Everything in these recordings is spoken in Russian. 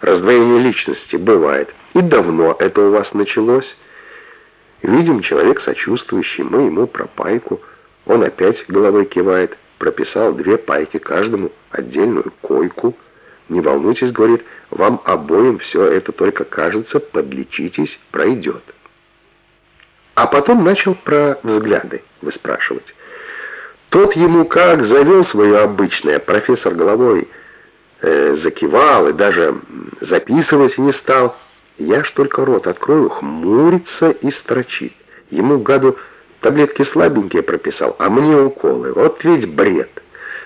Раздвоение личности бывает. И давно это у вас началось. Видим, человек сочувствующий, мы ему про пайку. Он опять головой кивает. Прописал две пайки каждому, отдельную койку. Не волнуйтесь, говорит, вам обоим все это только кажется, подлечитесь, пройдет. А потом начал про взгляды выспрашивать. Тот ему как завел свое обычное, профессор головой э, закивал и даже записывать не стал. Я ж только рот открою, хмурится и строчит. Ему, гаду, таблетки слабенькие прописал, а мне уколы. Вот ведь бред.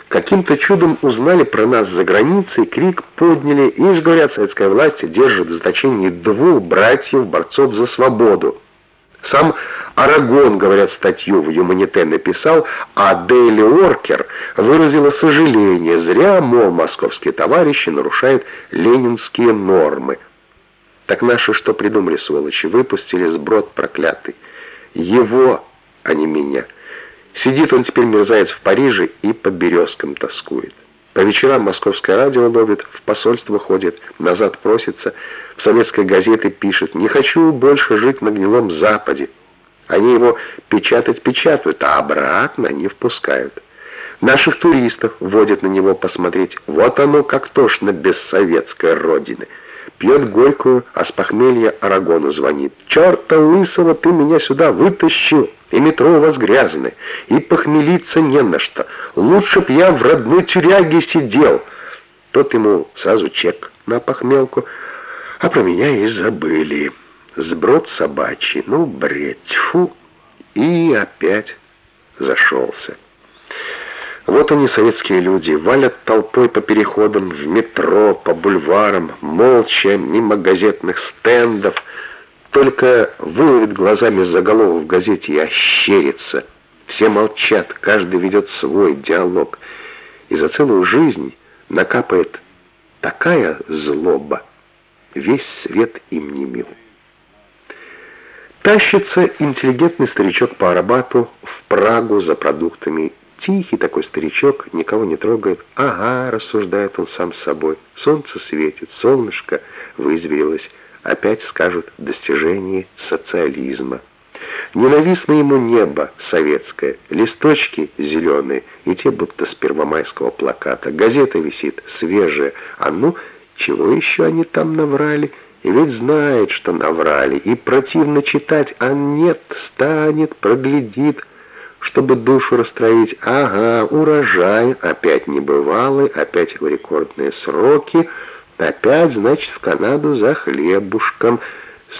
Каким-то чудом узнали про нас за границей, крик подняли, и, ж говорят, советская власть держит в заточении двух братьев-борцов за свободу. Сам Арагон, говорят, статью в Юманите написал, а Дейли Оркер выразила сожаление, зря, мол, московские товарищи нарушают ленинские нормы. Так наши что придумали, сволочи? Выпустили сброд проклятый. Его, а не меня. Сидит он теперь, мерзавец, в Париже и по березкам тоскует. По вечерам московское радио ловит, в посольство ходит, назад просится, в советской газеты пишет «Не хочу больше жить на гнилом Западе». Они его печатать печатают, а обратно не впускают. Наших туристов водят на него посмотреть. Вот оно как тошно без советской родины. Пьет горькую, а с похмелья Арагону звонит. «Черта лысого ты меня сюда вытащил, и метро у вас грязное, и похмелиться не на что. Лучше б я в родной тюряге сидел». Тот ему сразу чек на похмелку, а про меня и забыли. Сброд собачий, ну, бред, фу, и опять зашелся. Вот они, советские люди, валят толпой по переходам, в метро, по бульварам, молча, мимо газетных стендов, только выловит глазами заголовок в газете и ощерится. Все молчат, каждый ведет свой диалог. И за целую жизнь накапает такая злоба, весь свет им не мил. Тащится интеллигентный старичок по Арбату в Прагу за продуктами Тихий такой старичок, никого не трогает. Ага, рассуждает он сам с собой. Солнце светит, солнышко вызверилось. Опять скажут достижение социализма. Ненавистно ему небо советское, листочки зеленые, и те будто с первомайского плаката. Газета висит, свежая. А ну, чего еще они там наврали? И ведь знает, что наврали, и противно читать, а нет, станет, проглядит, чтобы душу расстроить. Ага, урожай, опять небывалый, опять в рекордные сроки, опять, значит, в Канаду за хлебушком.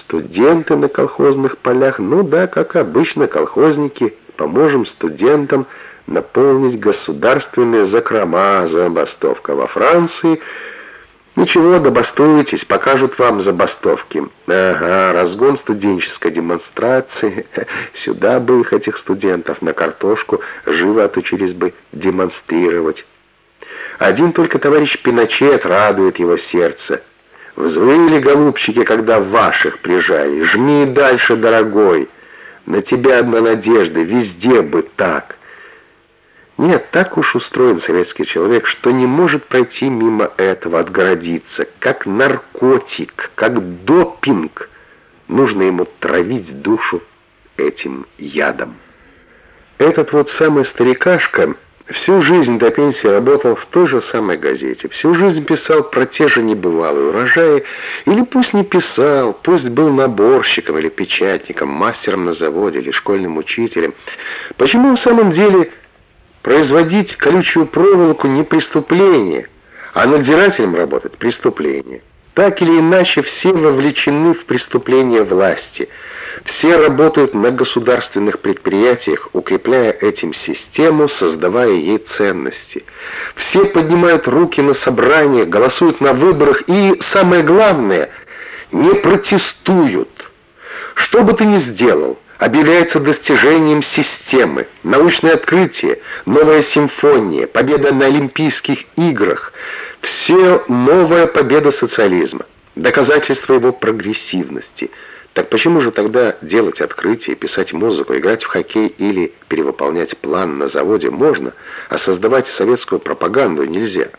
Студенты на колхозных полях, ну да, как обычно, колхозники, поможем студентам наполнить государственные закрома, забастовка во Франции — Ничего, добастуетесь, покажут вам забастовки. Ага, разгон студенческой демонстрации. Сюда бы их, этих студентов, на картошку живо отучились бы демонстрировать. Один только товарищ Пиночет радует его сердце. Взвыли, голубчики, когда ваших прижали. Жми дальше, дорогой. На тебя одна надежда, везде бы так. Нет, так уж устроен советский человек, что не может пройти мимо этого, отгородиться, как наркотик, как допинг. Нужно ему травить душу этим ядом. Этот вот самый старикашка всю жизнь до пенсии работал в той же самой газете, всю жизнь писал про те же небывалые урожаи, или пусть не писал, пусть был наборщиком или печатником, мастером на заводе или школьным учителем. Почему в самом деле Производить колючую проволоку не преступление, а надзирателем работать преступление. Так или иначе, все вовлечены в преступление власти. Все работают на государственных предприятиях, укрепляя этим систему, создавая ей ценности. Все поднимают руки на собраниях, голосуют на выборах и, самое главное, не протестуют. Что бы ты ни сделал – объявляется достижением системы, научное открытие, новая симфония, победа на Олимпийских играх, все новая победа социализма, доказательство его прогрессивности. Так почему же тогда делать открытие, писать музыку, играть в хоккей или перевыполнять план на заводе можно, а создавать советскую пропаганду нельзя?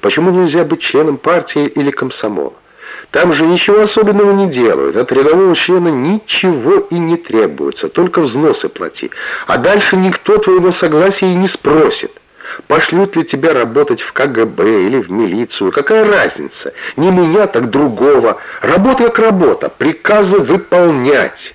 Почему нельзя быть членом партии или комсомола? Там же ничего особенного не делают. От рядового члена ничего и не требуется, только взносы плати. А дальше никто твоего согласия и не спросит. Пошлют ли тебя работать в КГБ или в милицию, какая разница? Не меня, так другого. Работа как работа, приказы выполнять».